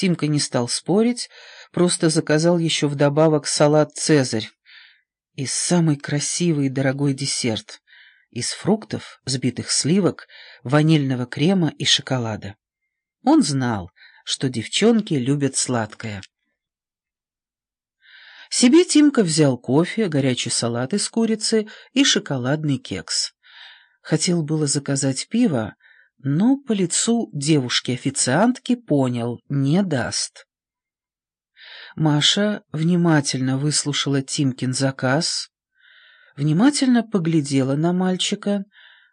Тимка не стал спорить, просто заказал еще вдобавок салат «Цезарь» и самый красивый и дорогой десерт из фруктов, взбитых сливок, ванильного крема и шоколада. Он знал, что девчонки любят сладкое. Себе Тимка взял кофе, горячий салат из курицы и шоколадный кекс. Хотел было заказать пиво, но по лицу девушки-официантки понял — не даст. Маша внимательно выслушала Тимкин заказ, внимательно поглядела на мальчика,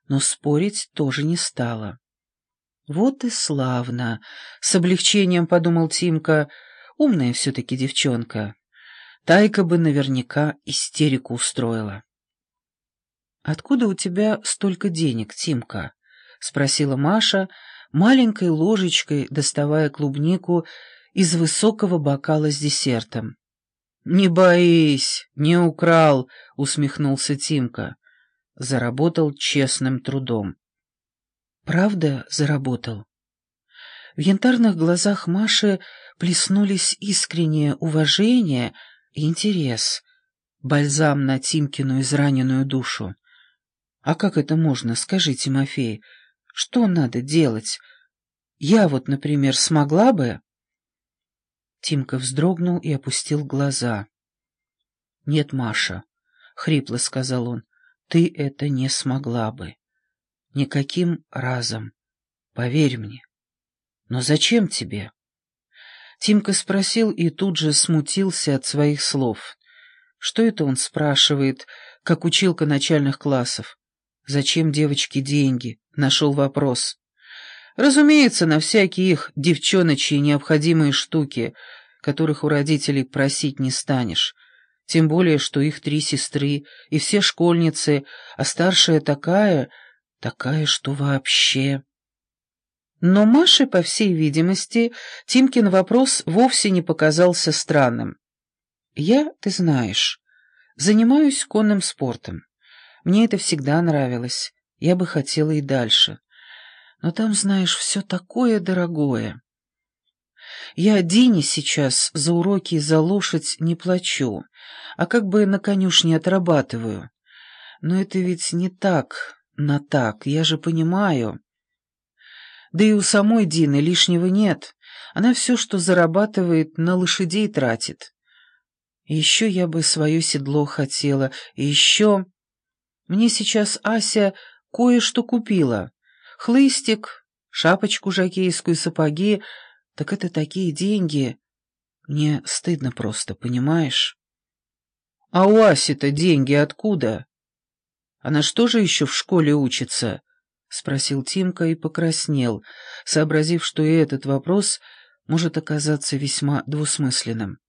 но спорить тоже не стала. «Вот и славно!» — с облегчением подумал Тимка. «Умная все-таки девчонка. Тайка бы наверняка истерику устроила». «Откуда у тебя столько денег, Тимка?» — спросила Маша, маленькой ложечкой доставая клубнику из высокого бокала с десертом. «Не боись, не украл», — усмехнулся Тимка. Заработал честным трудом. «Правда заработал?» В янтарных глазах Маши плеснулись искреннее уважение и интерес, бальзам на Тимкину израненную душу. «А как это можно, скажи, Тимофей? Что надо делать? Я вот, например, смогла бы...» Тимка вздрогнул и опустил глаза. «Нет, Маша», — хрипло сказал он, — «ты это не смогла бы. Никаким разом. Поверь мне. Но зачем тебе?» Тимка спросил и тут же смутился от своих слов. Что это он спрашивает, как училка начальных классов? Зачем девочке деньги? Нашел вопрос. Разумеется, на всякие их девчоночьи необходимые штуки, которых у родителей просить не станешь. Тем более, что их три сестры и все школьницы, а старшая такая, такая, что вообще... Но Маше, по всей видимости, Тимкин вопрос вовсе не показался странным. «Я, ты знаешь, занимаюсь конным спортом. Мне это всегда нравилось. Я бы хотела и дальше. Но там, знаешь, все такое дорогое. Я Дине сейчас за уроки и за лошадь не плачу, а как бы на конюшне отрабатываю. Но это ведь не так, на так, я же понимаю. Да и у самой Дины лишнего нет. Она все, что зарабатывает, на лошадей тратит. еще я бы свое седло хотела, и еще... Мне сейчас Ася кое-что купила. Хлыстик, шапочку жакейскую, сапоги. Так это такие деньги. Мне стыдно просто, понимаешь? А у Аси-то деньги откуда? Она что же еще в школе учится? — спросил Тимка и покраснел, сообразив, что и этот вопрос может оказаться весьма двусмысленным.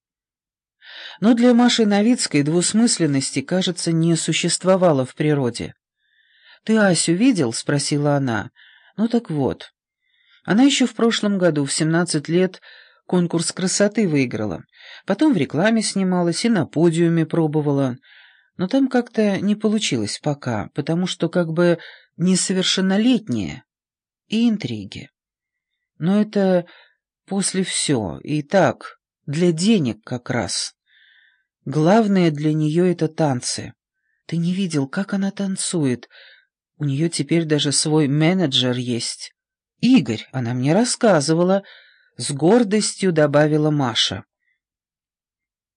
Но для Маши Новицкой двусмысленности, кажется, не существовало в природе. «Ты Асю видел?» — спросила она. «Ну так вот. Она еще в прошлом году, в семнадцать лет, конкурс красоты выиграла. Потом в рекламе снималась и на подиуме пробовала. Но там как-то не получилось пока, потому что как бы несовершеннолетняя и интриги. Но это после все, и так, для денег как раз. Главное для нее — это танцы. Ты не видел, как она танцует, у нее теперь даже свой менеджер есть. Игорь, она мне рассказывала, с гордостью добавила Маша.